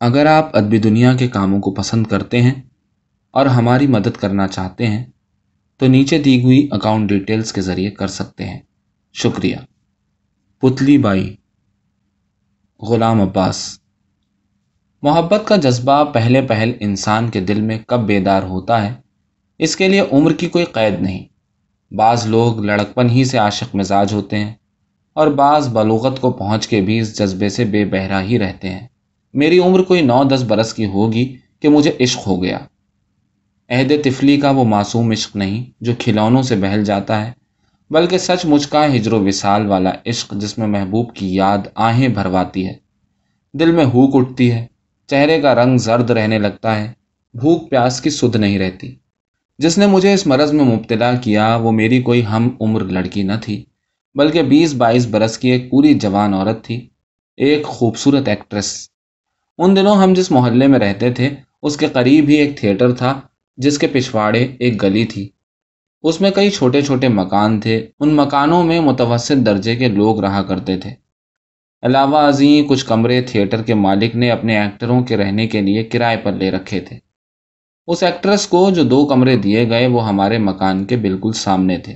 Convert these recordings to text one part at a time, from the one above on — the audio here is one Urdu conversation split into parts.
اگر آپ ادبی دنیا کے کاموں کو پسند کرتے ہیں اور ہماری مدد کرنا چاہتے ہیں، تو نیچے دی ہوئی اکاؤنٹ ڈیٹیلز کے ذریعے کر سکتے ہیں۔ شکریہ۔ پتلی بائی۔ غلام عباس۔ محبت کا جذبہ پہلے پہل انسان کے دل میں کب بیدار ہوتا ہے، اس کے لیے عمر کی کوئی قید نہیں۔ بعض لوگ لڑکپن ہی سے عاشق مزاج ہوتے ہیں اور بعض بلوغت کو پہنچ کے بھی اس جذبے سے بے بہرا ہی رہتے ہیں۔ میری عمر کوئی نو دس برس کی ہوگی کہ مجھے عشق ہو گیا۔ عہد تفلی کا وہ معصوم عشق نہیں جو کھلونوں سے بہل جاتا ہے، بلکہ سچ مچ کا ہجر و وصال والا عشق جس میں محبوب کی یاد آہیں بھرواتی ہے۔ دل میں ہوک اٹھتی ہے، چہرے کا رنگ زرد رہنے لگتا ہے، بھوک پیاس کی سدھ نہیں رہتی۔ جس نے مجھے اس مرض میں مبتلا کیا، وہ میری کوئی ہم عمر لڑکی نہ تھی، بلکہ بیس بائیس برس کی ایک پوری جوان عورت تھی، ایک خوبصورت ایکٹریس ان دنوں ہم جس محلے میں رہتے تھے، اس کے قریب ہی ایک تھیٹر تھا، جس کے پچھواڑے ایک گلی تھی۔ اس میں کئی چھوٹے چھوٹے مکان تھے، ان مکانوں میں متوسط درجے کے لوگ رہا کرتے تھے۔ علاوہ ازیں کچھ کمرے تھیٹر کے مالک نے اپنے ایکٹروں کے رہنے کے لیے کرائے پر لے رکھے تھے۔ اس ایکٹریس کو جو دو کمرے دیے گئے، وہ ہمارے مکان کے بالکل سامنے تھے۔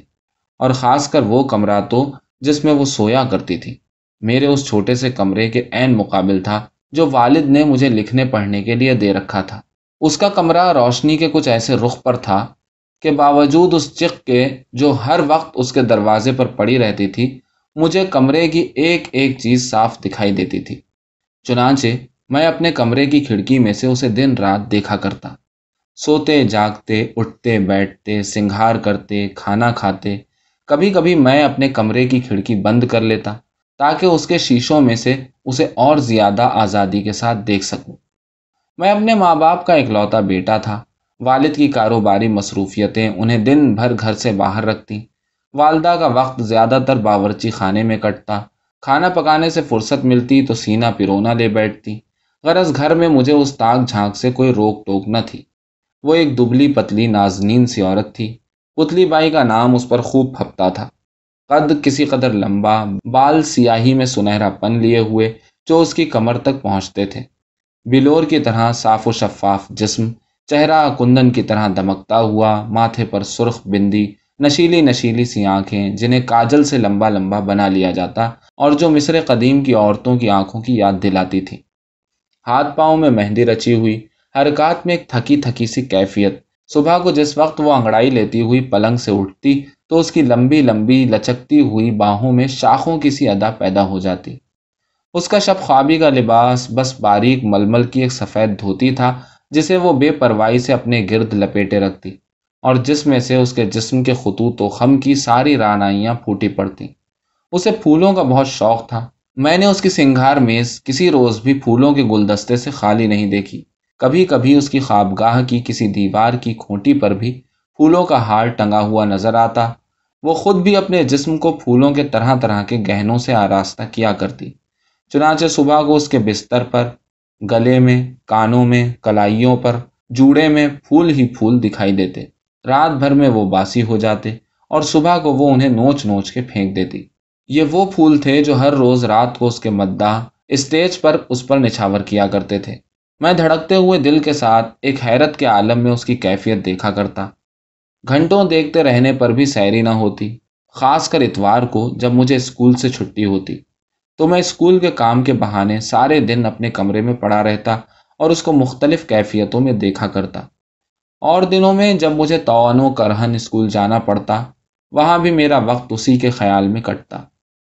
اور خاص کر وہ کمرہ تو جس میں وہ سویا کرتی تھی۔ میرے اس چھوٹے سے کمرے کے عین مقابل تھا۔ جو والد نے مجھے لکھنے پڑھنے کے لیے دے رکھا تھا۔ اس کا کمرہ روشنی کے کچھ ایسے رخ پر تھا کہ باوجود اس چک کے جو ہر وقت اس کے دروازے پر پڑی رہتی تھی، مجھے کمرے کی ایک ایک چیز صاف دکھائی دیتی تھی۔ چنانچہ، میں اپنے کمرے کی کھڑکی میں سے اسے دن رات دیکھا کرتا۔ سوتے، جاگتے، اٹھتے، بیٹھتے، سنگھار کرتے، کھانا کھاتے، کبھی کبھی میں اپنے کمرے کی کھڑکی بند کر لیتا۔ تاکہ اس کے شیشوں میں سے اسے اور زیادہ آزادی کے ساتھ دیکھ سکوں۔ میں اپنے ماں باپ کا اکلوتا بیٹا تھا۔ والد کی کاروباری مصروفیتیں انہیں دن بھر گھر سے باہر رکھتی۔ والدہ کا وقت زیادہ تر باورچی خانے میں کٹتا۔ کھانا پکانے سے فرصت ملتی تو سینہ پرونا لے بیٹھتی۔ غرض گھر میں مجھے اس تاک جھانک سے کوئی روک ٹوک نہ تھی۔ وہ ایک دبلی پتلی نازنین سی عورت تھی۔ پتلی بائی کا نام اس پر خوب پھپتا تھا۔ قد کسی قدر لمبا، بال سیاہی میں سنہرا پن لیے ہوئے جو اس کی کمر تک پہنچتے تھے۔ بلور کی طرح صاف و شفاف جسم، چہرہ کندن کی طرح دمکتا ہوا، ماتھے پر سرخ بندی، نشیلی نشیلی سی آنکھیں جنہیں کاجل سے لمبا لمبا بنا لیا جاتا اور جو مصر قدیم کی عورتوں کی آنکھوں کی یاد دلاتی تھی۔ ہاتھ پاؤں میں مہندی رچی ہوئی، حرکات میں ایک تھکی تھکی سی کیفیت صبح کو جس وقت وہ انگڑائی لیتی ہوئی پلنگ سے اٹھتی تو اس کی لمبی لمبی لچکتی ہوئی باہوں میں شاخوں کی سی ادا پیدا ہو جاتی۔ اس کا شب خوابی کا لباس بس باریک ململ کی ایک سفید دھوتی تھا جسے وہ بے پرواہی سے اپنے گرد لپیٹے رکھتی اور جس میں سے اس کے جسم کے خطوط و خم کی ساری رانائیاں پھوٹی پڑتی۔ اسے پھولوں کا بہت شوق تھا۔ میں نے اس کی سنگھار میز کسی روز بھی پھولوں کے گلدستے سے خالی نہیں دیکھی۔ کبھی کبھی اس کی خوابگاہ کی کسی دیوار کی کھوٹی پر بھی پھولوں کا ہار ٹنگا ہوا نظر آتا۔ وہ خود بھی اپنے جسم کو پھولوں کے طرح طرح کے گہنوں سے آراستہ کیا کرتی۔ چنانچہ صبح کو اس کے بستر پر، گلے میں، کانوں میں، کلائیوں پر، جوڑے میں پھول ہی پھول دکھائی دیتے۔ رات بھر میں وہ باسی ہو جاتے اور صبح کو وہ انہیں نوچ نوچ کے پھینک دیتی۔ یہ وہ پھول تھے جو ہر روز رات کو اس کے مداح اسٹیج پر اس پر نچھاور کیا کرتے تھے۔ میں دھڑکتے ہوئے دل کے ساتھ ایک حیرت کے عالم میں اس کی کیفیت دیکھا کرتا۔ گھنٹوں دیکھتے رہنے پر بھی سیری نہ ہوتی، خاص کر اتوار کو جب مجھے اسکول سے چھٹی ہوتی۔ تو میں اسکول کے کام کے بہانے سارے دن اپنے کمرے میں پڑا رہتا اور اس کو مختلف کیفیتوں میں دیکھا کرتا۔ اور دنوں میں جب مجھے توان و کرہن اسکول جانا پڑتا، وہاں بھی میرا وقت اسی کے خیال میں کٹتا۔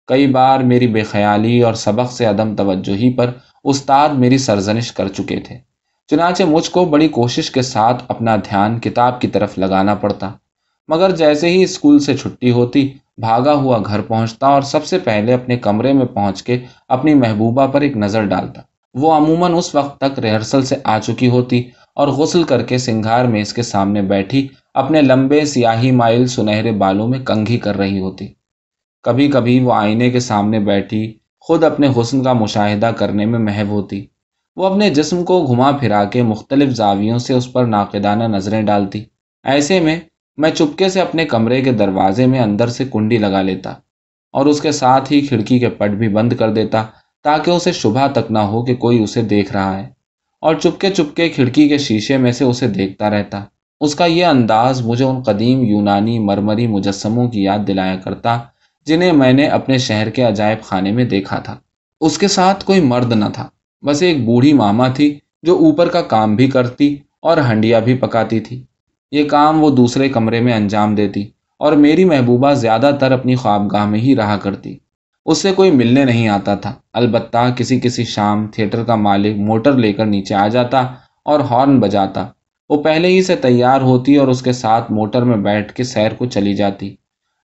کئی بار میری بے خیالی اور سبق سے عدم توجہی پر استاد میری سرزنش کر چکے تھے۔ چنانچہ مجھ کو بڑی کوشش کے ساتھ اپنا دھیان کتاب کی طرف لگانا پڑتا۔ مگر جیسے ہی اسکول سے چھٹی ہوتی، بھاگا ہوا گھر پہنچتا اور سب سے پہلے اپنے کمرے میں پہنچ کے اپنی محبوبہ پر ایک نظر ڈالتا۔ وہ عموماً اس وقت تک ریہرسل سے آ چکی ہوتی اور غسل کر کے سنگھار میں اس کے سامنے بیٹھی، اپنے لمبے سیاہی مائل سنہرے بالوں میں کنگھی کر رہی ہوتی۔ کبھی کبھی وہ آئینے کے سامنے بیٹھی خود اپنے حسن کا مشاہدہ کرنے میں محب ہوتی۔ وہ اپنے جسم کو گھما پھرا کے مختلف زاویوں سے اس پر ناقدانہ نظریں ڈالتی۔ ایسے میں میں چپکے سے اپنے کمرے کے دروازے میں اندر سے کنڈی لگا لیتا اور اس کے ساتھ ہی کھڑکی کے پٹ بھی بند کر دیتا تاکہ اسے شبہ تک نہ ہو کہ کوئی اسے دیکھ رہا ہے۔ اور چپکے چپکے کھڑکی کے شیشے میں سے اسے دیکھتا رہتا۔ اس کا یہ انداز مجھے ان قدیم یونانی مرمری مجسموں کی یاد دلایا کرتا جنہیں میں نے اپنے شہر کے عجائب خانے میں دیکھا تھا۔ اس کے ساتھ کوئی مرد نہ تھا، بس ایک بوڑھی ماما تھی جو اوپر کا کام بھی کرتی اور ہنڈیا بھی پکاتی تھی۔ یہ کام وہ دوسرے کمرے میں انجام دیتی اور میری محبوبہ زیادہ تر اپنی خوابگاہ میں ہی رہا کرتی۔ اس سے کوئی ملنے نہیں آتا تھا۔ البتہ کسی کسی شام تھیٹر کا مالک موٹر لے کر نیچے آ جاتا اور ہارن بجاتا۔ وہ پہلے ہی سے تیار ہوتی اور اس کے ساتھ موٹر میں بیٹھ کے سیر کو چلی جاتی۔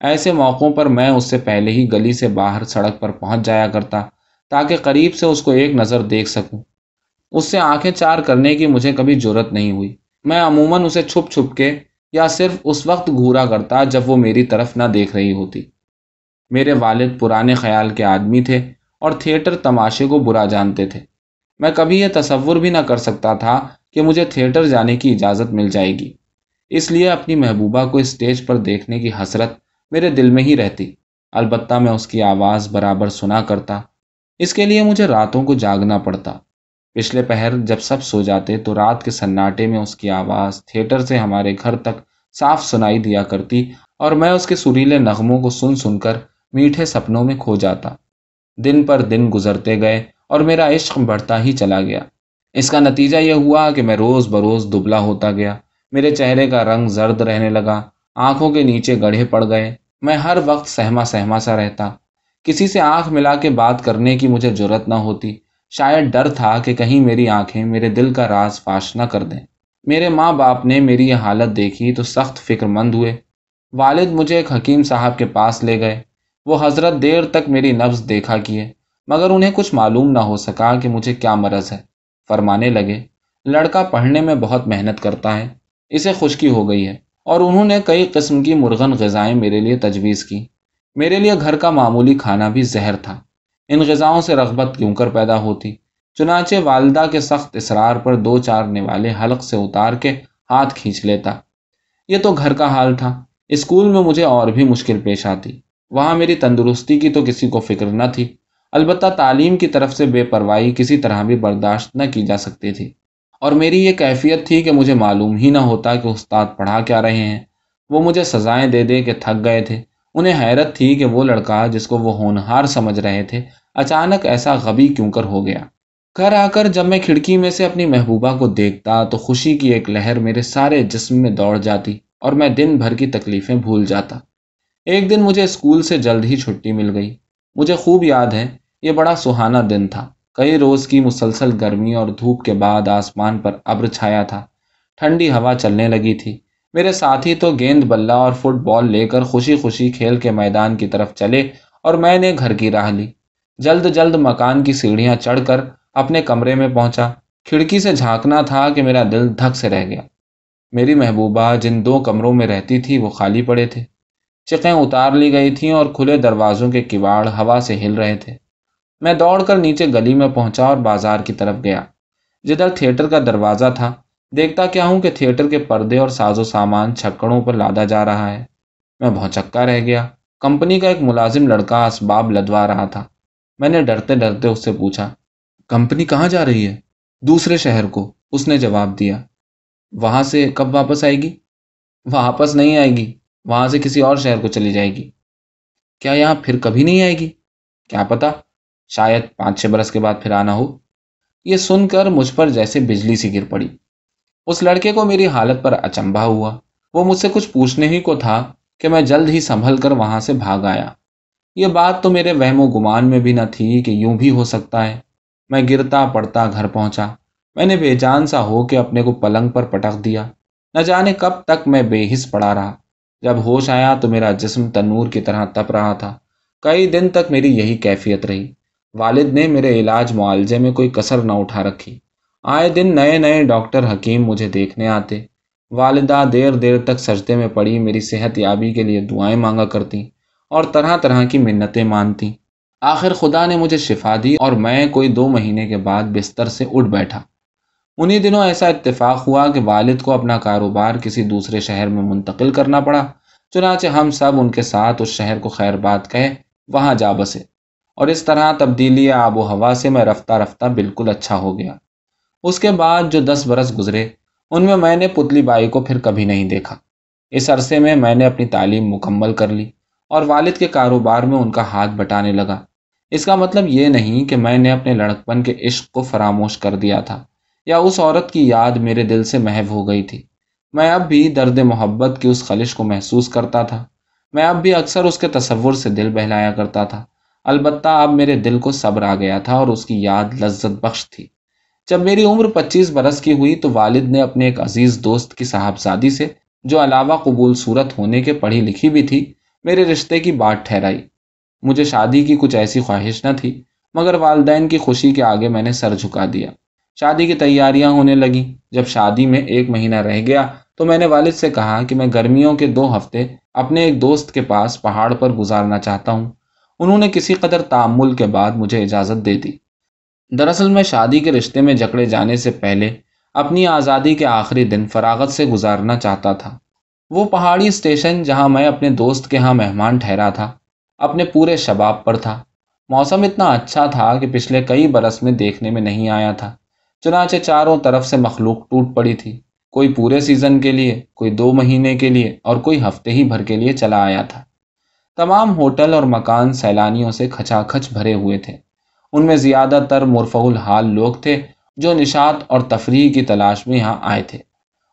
ایسے موقعوں پر میں اس سے پہلے ہی گلی سے باہر سڑک پر پہنچ جایا کرتا تاکہ قریب سے اس کو ایک نظر دیکھ سکوں۔ اس سے آنکھیں چار کرنے کی مجھے کبھی ضرورت نہیں ہوئی۔ میں عموماً اسے چھپ چھپ کے یا صرف اس وقت گھورا کرتا جب وہ میری طرف نہ دیکھ رہی ہوتی۔ میرے والد پرانے خیال کے آدمی تھے اور تھیٹر تماشے کو برا جانتے تھے۔ میں کبھی یہ تصور بھی نہ کر سکتا تھا کہ مجھے تھیٹر جانے کی اجازت مل جائے گی۔ اس لیے اپنی محبوبہ کو اسٹیج پر دیکھنے کی حسرت میرے دل میں ہی رہتی۔ البتہ میں اس کی آواز برابر سنا کرتا۔ اس کے لیے مجھے راتوں کو جاگنا پڑتا۔ پچھلے پہر جب سب سو جاتے تو رات کے سناٹے میں اس کی آواز تھیٹر سے ہمارے گھر تک صاف سنائی دیا کرتی اور میں اس کے سریلے نغموں کو سن سن کر میٹھے سپنوں میں کھو جاتا۔ دن پر دن گزرتے گئے اور میرا عشق بڑھتا ہی چلا گیا۔ اس کا نتیجہ یہ ہوا کہ میں روز بروز دبلا ہوتا گیا۔ میرے چہرے کا رنگ زرد رہنے لگا۔ آنکھوں کے نیچے گڑھے پڑ گئے۔ میں ہر وقت سہما سہما سا رہتا۔ کسی سے آنکھ ملا کے بات کرنے کی مجھے ضرورت نہ ہوتی۔ شاید ڈر تھا کہ کہیں میری آنکھیں میرے دل کا راز فاش نہ کر دیں۔ میرے ماں باپ نے میری یہ حالت دیکھی تو سخت فکر مند ہوئے۔ والد مجھے ایک حکیم صاحب کے پاس لے گئے۔ وہ حضرت دیر تک میری نبز دیکھا کیے۔ مگر انہیں کچھ معلوم نہ ہو سکا کہ مجھے کیا مرض ہے۔ فرمانے لگے، لڑکا پڑھنے میں بہت محنت کرتا ہے۔ اسے خشکی ہو گئی ہے۔ اور انہوں نے کئی قسم کی مرغن غذائیں میرے لیے تجویز کی۔ میرے لیے گھر کا معمولی کھانا بھی زہر تھا۔ ان غذاؤں سے رغبت کیوں کر پیدا ہوتی؟ چنانچہ والدہ کے سخت اصرار پر دو چار نوالے حلق سے اتار کے ہاتھ کھینچ لیتا۔ یہ تو گھر کا حال تھا۔ اسکول میں مجھے اور بھی مشکل پیش آتی۔ وہاں میری تندرستی کی تو کسی کو فکر نہ تھی۔ البتہ تعلیم کی طرف سے بے پرواہی کسی طرح بھی برداشت نہ کی جا سکتی تھی۔ اور میری یہ کیفیت تھی کہ مجھے معلوم ہی نہ ہوتا کہ استاد پڑھا کیا رہے ہیں۔ وہ مجھے سزائیں دے دے کہ تھک گئے تھے۔ انہیں حیرت تھی کہ وہ لڑکا جس کو وہ ہونہار سمجھ رہے تھے، اچانک ایسا غبی کیوں کر ہو گیا۔ گھر آ کر جب میں کھڑکی میں سے اپنی محبوبہ کو دیکھتا تو خوشی کی ایک لہر میرے سارے جسم میں دوڑ جاتی اور میں دن بھر کی تکلیفیں بھول جاتا۔ ایک دن مجھے اسکول سے جلد ہی چھٹی مل گئی۔ مجھے خوب یاد ہے، یہ بڑا سہانا دن تھا۔ کئی روز کی مسلسل گرمی اور دھوپ کے بعد آسمان پر ابر چھایا تھا۔ ٹھنڈی ہوا چلنے لگی تھی۔ میرے ساتھی تو گیند بلہ اور فٹ بال لے کر خوشی خوشی کھیل کے میدان کی طرف چلے اور میں نے گھر کی راہ لی۔ جلد جلد مکان کی سیڑھیاں چڑھ کر اپنے کمرے میں پہنچا۔ کھڑکی سے جھانکنا تھا کہ میرا دل دھک سے رہ گیا۔ میری محبوبہ جن دو کمروں میں رہتی تھی وہ خالی پڑے تھے۔ چقیں اتار لی گئی تھیں اور کھلے دروازوں کے کواڑ ہوا سے ہل رہے تھے۔ میں دوڑ کر نیچے گلی میں پہنچا اور بازار کی طرف گیا۔ جدھر تھیٹر کا دروازہ تھا، دیکھتا کیا ہوں کہ تھیٹر کے پردے اور ساز و سامان چھکڑوں پر لادا جا رہا ہے۔ میں بہت چکا رہ گیا۔ کمپنی کا ایک ملازم لڑکا اسباب لدوا رہا تھا۔ میں نے ڈرتے ڈرتے اس سے پوچھا، کمپنی کہاں جا رہی ہے؟ دوسرے شہر کو، اس نے جواب دیا۔ وہاں سے کب واپس آئے گی؟ واپس نہیں آئے گی، وہاں سے کسی اور شہر کو چلی جائے گی۔ کیا یہاں پھر کبھی نہیں آئے گی؟ کیا پتا؟ شاید پانچ چھ برس کے بعد پھر آنا ہو۔ یہ سن کر مجھ پر جیسے بجلی سی گر پڑی۔ اس لڑکے کو میری حالت پر اچمبا ہوا۔ وہ مجھ سے کچھ پوچھنے ہی کو تھا کہ میں جلد ہی سنبھل کر وہاں سے بھاگ آیا۔ یہ بات تو میرے وہم و گمان میں بھی نہ تھی کہ یوں بھی ہو سکتا ہے۔ میں گرتا پڑتا گھر پہنچا۔ میں نے بے جان سا ہو کے اپنے کو پلنگ پر پٹک دیا۔ نہ جانے کب تک میں بے حص پڑا رہا۔ جب ہوش آیا تو میرا جسم تنور کی طرح تپ رہا تھا۔ کئی دن تک میری یہی کیفیت رہی۔ والد نے میرے علاج معالجے میں کوئی کسر نہ اٹھا رکھی۔ آئے دن نئے نئے ڈاکٹر حکیم مجھے دیکھنے آتے۔ والدہ دیر دیر تک سجدے میں پڑی، میری صحت یابی کے لیے دعائیں مانگا کرتی اور طرح طرح کی منتیں مانتی۔ آخر خدا نے مجھے شفا دی اور میں کوئی دو مہینے کے بعد بستر سے اٹھ بیٹھا۔ انہی دنوں ایسا اتفاق ہوا کہ والد کو اپنا کاروبار کسی دوسرے شہر میں منتقل کرنا پڑا، چنانچہ ہم سب ان کے ساتھ اس شہر کو خیر بات کہے وہاں جا بسے۔ اور اس طرح تبدیلی آب و ہوا سے میں رفتہ رفتہ بالکل اچھا ہو گیا۔ اس کے بعد جو دس برس گزرے، ان میں میں نے پتلی بائی کو پھر کبھی نہیں دیکھا۔ اس عرصے میں میں نے اپنی تعلیم مکمل کر لی اور والد کے کاروبار میں ان کا ہاتھ بٹانے لگا۔ اس کا مطلب یہ نہیں کہ میں نے اپنے لڑکپن کے عشق کو فراموش کر دیا تھا یا اس عورت کی یاد میرے دل سے محو ہو گئی تھی۔ میں اب بھی درد محبت کی اس خلش کو محسوس کرتا تھا۔ میں اب بھی اکثر اس کے تصور سے دل بہلایا کرتا تھا۔ البتہ اب میرے دل کو صبر آ گیا تھا اور اس کی یاد لذت بخش تھی۔ جب میری عمر پچیس برس کی ہوئی تو والد نے اپنے ایک عزیز دوست کی صاحبزادی سے، جو علاوہ قبول صورت ہونے کے پڑھی لکھی بھی تھی، میرے رشتے کی بات ٹھہرائی۔ مجھے شادی کی کچھ ایسی خواہش نہ تھی، مگر والدین کی خوشی کے آگے میں نے سر جھکا دیا۔ شادی کی تیاریاں ہونے لگیں۔ جب شادی میں ایک مہینہ رہ گیا تو میں نے والد سے کہا کہ میں گرمیوں کے دو ہفتے اپنے ایک دوست کے پاس پہاڑ پر گزارنا چاہتا ہوں۔ انہوں نے کسی قدر تعمل کے بعد مجھے اجازت دے دی۔ دراصل میں شادی کے رشتے میں جکڑے جانے سے پہلے اپنی آزادی کے آخری دن فراغت سے گزارنا چاہتا تھا۔ وہ پہاڑی اسٹیشن جہاں میں اپنے دوست کے ہاں مہمان ٹھہرا تھا، اپنے پورے شباب پر تھا۔ موسم اتنا اچھا تھا کہ پچھلے کئی برس میں دیکھنے میں نہیں آیا تھا۔ چنانچہ چاروں طرف سے مخلوق ٹوٹ پڑی تھی۔ کوئی پورے سیزن کے لیے، کوئی دو مہینے کے لیے اور کوئی ہفتے ہی بھر کے لیے چلا آیا تھا۔ تمام ہوٹل اور مکان سیلانیوں سے کھچا کھچ بھرے ہوئے تھے۔ ان میں زیادہ تر مرف الحال لوگ تھے جو نشات اور تفریح کی تلاش میں یہاں آئے تھے۔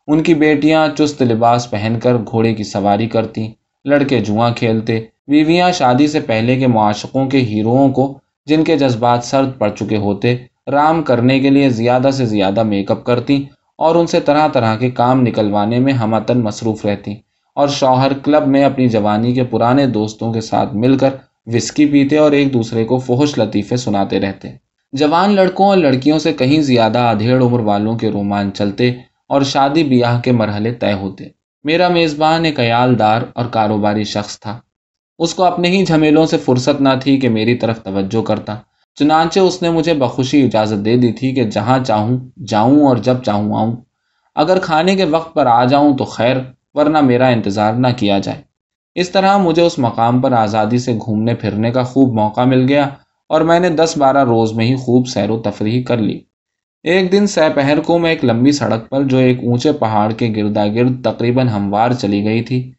ان کی بیٹیاں چست لباس پہن کر گھوڑے کی سواری کرتی لڑکے جواں کھیلتے۔ بیویاں شادی سے پہلے کے معاشقوں کے ہیروؤں کو، جن کے جذبات سرد پڑ چکے ہوتے، رام کرنے کے لیے زیادہ سے زیادہ میک اپ کرتی اور ان سے طرح طرح کے کام نکلوانے میں ہمتن مصروف رہتی اور شوہر کلب میں اپنی جوانی کے پرانے دوستوں کے ساتھ مل کر وسکی پیتے اور ایک دوسرے کو فوش لطیفے سناتے رہتے۔ جوان لڑکوں اور لڑکیوں سے کہیں زیادہ ادھیڑ عمر والوں کے رومان چلتے اور شادی بیاہ کے مرحلے طے ہوتے۔ میرا میزبان ایک عیالدار اور کاروباری شخص تھا۔ اس کو اپنے ہی جھمیلوں سے فرصت نہ تھی کہ میری طرف توجہ کرتا۔ چنانچہ اس نے مجھے بخوشی اجازت دے دی تھی کہ جہاں چاہوں، جاؤں اور جب چاہوں آؤں۔ اگر کھانے کے وقت پر آ جاؤں تو خیر ورنہ میرا انتظار نہ کیا جائے۔ اس طرح مجھے اس مقام پر آزادی سے گھومنے پھرنے کا خوب موقع مل گیا اور میں نے دس بارہ روز میں ہی خوب سیر و تفریح کر لی۔ ایک دن سہ پہر کو میں ایک لمبی سڑک پر جو ایک اونچے پہاڑ کے گردا گرد تقریباً ہموار چلی گئی تھی،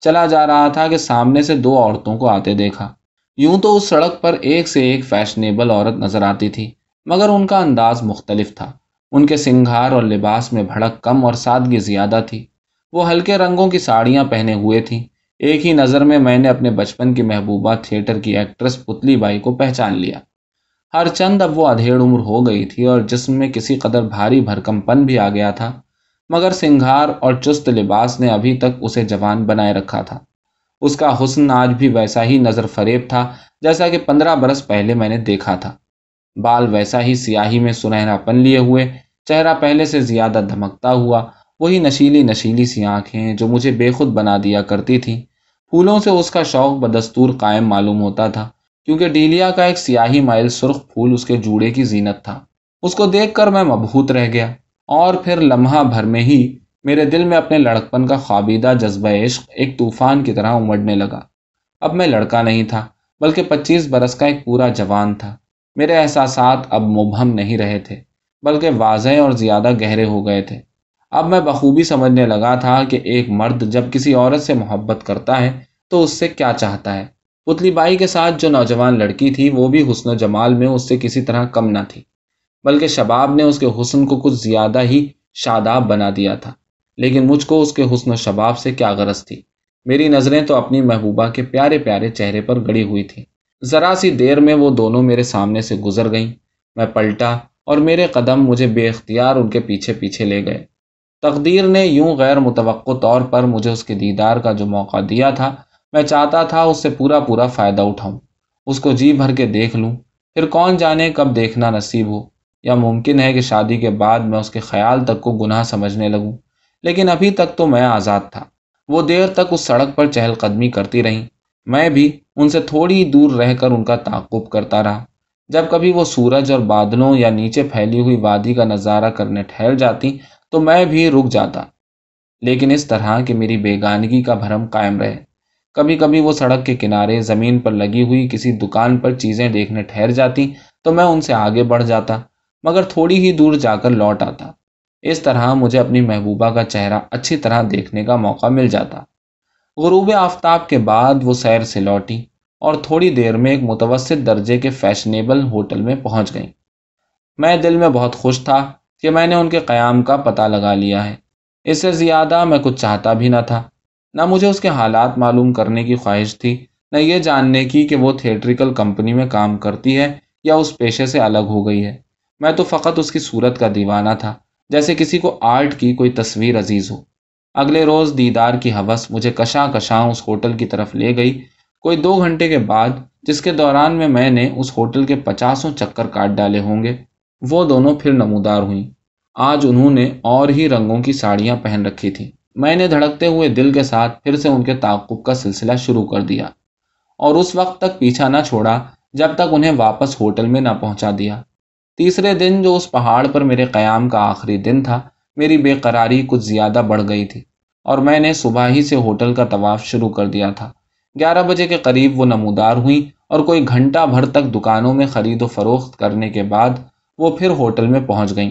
چلا جا رہا تھا کہ سامنے سے دو عورتوں کو آتے دیکھا۔ یوں تو اس سڑک پر ایک سے ایک فیشنیبل عورت نظر آتی تھی، مگر ان کا انداز مختلف تھا۔ ان کے سنگھار اور لباس میں بھڑک کم اور سادگی زیادہ تھی۔ وہ ہلکے رنگوں کی ساڑیاں پہنے ہوئے تھیں۔ ایک ہی نظر میں میں نے اپنے بچپن کی محبوبہ تھیٹر کی ایکٹریس پتلی بائی کو پہچان لیا۔ ہر چند اب وہ ادھیڑ عمر ہو گئی تھی اور جسم میں کسی قدر بھاری بھرکم پن بھی آ گیا تھا، مگر سنگھار اور چست لباس نے ابھی تک اسے جوان بنائے رکھا تھا۔ اس کا حسن آج بھی ویسا ہی نظر فریب تھا جیسا کہ پندرہ برس پہلے میں نے دیکھا تھا۔ بال ویسا ہی سیاہی میں سنہرا پن لیے ہوئے، چہرہ پہلے سے زیادہ دھمکتا ہوا وہی نشیلی نشیلی سی آنکھیں جو مجھے بے خود بنا دیا کرتی تھیں۔ پھولوں سے اس کا شوق بدستور قائم معلوم ہوتا تھا، کیونکہ ڈیلیا کا ایک سیاہی مائل سرخ پھول اس کے جوڑے کی زینت تھا۔ اس کو دیکھ کر میں مبہوت رہ گیا۔ اور پھر لمحہ بھر میں ہی میرے دل میں اپنے لڑکپن کا خوابیدہ جذبہ عشق ایک طوفان کی طرح امڑنے لگا۔ اب میں لڑکا نہیں تھا، بلکہ پچیس برس کا ایک پورا جوان تھا۔ میرے احساسات اب مبہم نہیں رہے تھے، بلکہ واضح اور زیادہ گہرے ہو گئے تھے۔ اب میں بخوبی سمجھنے لگا تھا کہ ایک مرد جب کسی عورت سے محبت کرتا ہے تو اس سے کیا چاہتا ہے؟ پتلی بائی کے ساتھ جو نوجوان لڑکی تھی، وہ بھی حسن و جمال میں اس سے کسی طرح کم نہ تھی، بلکہ شباب نے اس کے حسن کو کچھ زیادہ ہی شاداب بنا دیا تھا۔ لیکن مجھ کو اس کے حسن و شباب سے کیا غرض تھی؟ میری نظریں تو اپنی محبوبہ کے پیارے پیارے چہرے پر گڑی ہوئی تھیں ذرا سی دیر میں وہ دونوں میرے سامنے سے گزر گئیں۔ میں پلٹا اور میرے قدم مجھے بے اختیار ان کے پیچھے پیچھے لے گئے۔ تقدیر نے یوں غیر متوقع طور پر مجھے اس کے دیدار کا جو موقع دیا تھا، میں چاہتا تھا اس سے پورا پورا فائدہ اٹھاؤں۔ اس کو جی بھر کے دیکھ لوں۔ پھر کون جانے کب دیکھنا نصیب ہو۔ یا ممکن ہے کہ شادی کے بعد میں اس کے خیال تک کو گناہ سمجھنے لگوں۔ لیکن ابھی تک تو میں آزاد تھا۔ وہ دیر تک اس سڑک پر چہل قدمی کرتی رہیں۔ میں بھی ان سے تھوڑی دور رہ کر ان کا تعقب کرتا رہا۔ جب کبھی وہ سورج اور بادلوں یا نیچے پھیلی ہوئی وادی کا نظارہ کرنے ٹھہر جاتی تو میں بھی رک جاتا۔ لیکن اس طرح کہ میری بیگانگی کا بھرم قائم رہے۔ کبھی کبھی وہ سڑک کے کنارے زمین پر لگی ہوئی کسی دکان پر چیزیں دیکھنے ٹھہر جاتی تو میں ان سے آگے بڑھ جاتا، مگر تھوڑی ہی دور جا کر لوٹ آتا۔ اس طرح مجھے اپنی محبوبہ کا چہرہ اچھی طرح دیکھنے کا موقع مل جاتا۔ غروب آفتاب کے بعد وہ سیر سے لوٹی اور تھوڑی دیر میں ایک متوسط درجے کے فیشنیبل ہوٹل میں پہنچ گئی میں دل میں بہت خوش تھا کہ میں نے ان کے قیام کا پتہ لگا لیا ہے۔ اس سے زیادہ میں کچھ چاہتا بھی نہ تھا۔ نہ مجھے اس کے حالات معلوم کرنے کی خواہش تھی، نہ یہ جاننے کی کہ وہ تھیٹریکل کمپنی میں کام کرتی ہے یا اس پیشے سے الگ ہو گئی ہے۔ میں تو فقط اس کی صورت کا دیوانہ تھا، جیسے کسی کو آرٹ کی کوئی تصویر عزیز ہو۔ اگلے روز دیدار کی حوث مجھے کشاں کشاں اس ہوٹل کی طرف لے گئی۔ کوئی دو گھنٹے کے بعد، جس کے دوران میں میں نے اس ہوٹل کے پچاسوں چکر کاٹ ڈالے ہوں گے، وہ دونوں پھر نمودار ہوئیں۔ آج انہوں نے اور ہی رنگوں کی ساڑیاں پہن رکھی تھیں۔ میں نے دھڑکتے ہوئے دل کے ساتھ پھر سے ان کے تعقب کا سلسلہ شروع کر دیا اور اس وقت تک پیچھا نہ چھوڑا جب تک انہیں واپس ہوٹل میں نہ پہنچا دیا۔ تیسرے دن جو اس پہاڑ پر میرے قیام کا آخری دن تھا، میری بے قراری کچھ زیادہ بڑھ گئی تھی اور میں نے صبح ہی سے ہوٹل کا طواف شروع کر دیا تھا۔ گیارہ بجے کے قریب وہ نمودار ہوئیں اور کوئی گھنٹہ بھر تک دکانوں میں خرید و فروخت کرنے کے بعد وہ پھر ہوٹل میں پہنچ گئیں۔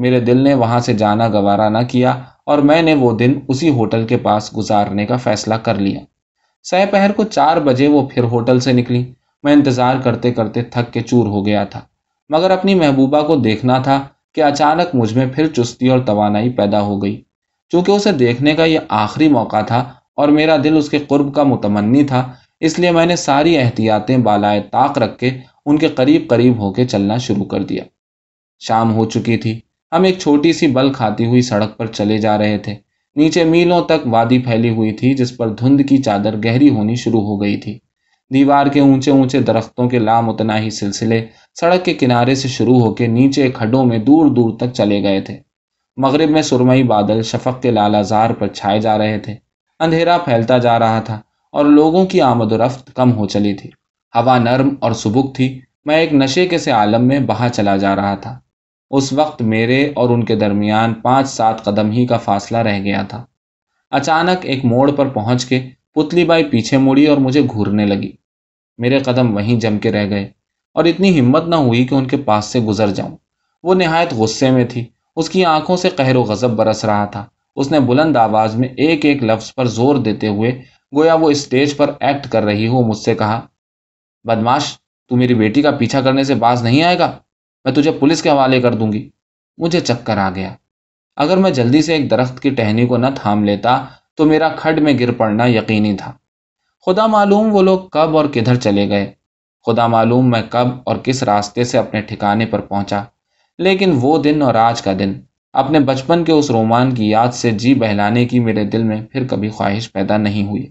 میرے دل نے وہاں سے جانا گوارا نہ کیا اور میں نے وہ دن اسی ہوٹل کے پاس گزارنے کا فیصلہ کر لیا۔ سہ پہر کو چار بجے وہ پھر ہوٹل سے نکلی۔ میں انتظار کرتے کرتے تھک کے چور ہو گیا تھا۔ مگر اپنی محبوبہ کو دیکھنا تھا کہ اچانک مجھ میں پھر چستی اور توانائی پیدا ہو گئی۔ چونکہ اسے دیکھنے کا یہ آخری موقع تھا اور میرا دل اس کے قرب کا متمنی تھا، اس لیے میں نے ساری احتیاطیں بالائے طاق رکھ کے ان کے قریب قریب ہو کے چلنا شروع کر دیا۔ شام ہو چکی تھی۔ ہم ایک چھوٹی سی بل کھاتی ہوئی سڑک پر چلے جا رہے تھے۔ نیچے میلوں تک وادی پھیلی ہوئی تھی، جس پر دھند کی چادر گہری ہونی شروع ہو گئی تھی۔ دیوار کے اونچے اونچے درختوں کے لامتناہی سلسلے سڑک کے کنارے سے شروع ہو کے نیچے کھڈوں میں دور دور تک چلے گئے تھے۔ مغرب میں سرمئی بادل شفق کے لال زار پر چھائے جا رہے تھے۔ اندھیرا پھیلتا جا رہا تھا اور لوگوں کی آمد و رفت کم ہو چلی تھی۔ ہوا نرم اور سبک تھی۔ میں ایک نشے کے سے عالم میں بہا چلا جا رہا تھا۔ اس وقت میرے اور ان کے درمیان پانچ سات قدم ہی کا فاصلہ رہ گیا تھا۔ اچانک ایک موڑ پر پہنچ کے پتلی بائی پیچھے مڑی اور مجھے گھورنے لگی۔ میرے قدم وہیں جم کے رہ گئے اور اتنی ہمت نہ ہوئی کہ ان کے پاس سے گزر جاؤں۔ وہ نہایت غصے میں تھی۔ اس کی آنکھوں سے قہر و غضب برس رہا تھا۔ اس نے بلند آواز میں ایک ایک لفظ پر زور دیتے ہوئے گویا وہ اسٹیج پر ایکٹ کر رہی ہو، مجھ سے کہا، بدماش، تو میری بیٹی کا پیچھا کرنے سے باز نہیں آئے گا؟ میں تجھے پولیس کے حوالے کر دوں گی۔ مجھے چکر آ گیا۔ اگر میں جلدی سے ایک درخت کی ٹہنی کو نہ تھام لیتا، تو میرا کھڈ میں گر پڑنا یقینی تھا۔ خدا معلوم وہ لوگ کب اور کدھر چلے گئے۔ خدا معلوم میں کب اور کس راستے سے اپنے ٹھکانے پر پہنچا۔ لیکن وہ دن اور آج کا دن۔ اپنے بچپن کے اس رومان کی یاد سے جی بہلانے کی میرے دل میں پھر کبھی خواہش پیدا نہیں ہوئی۔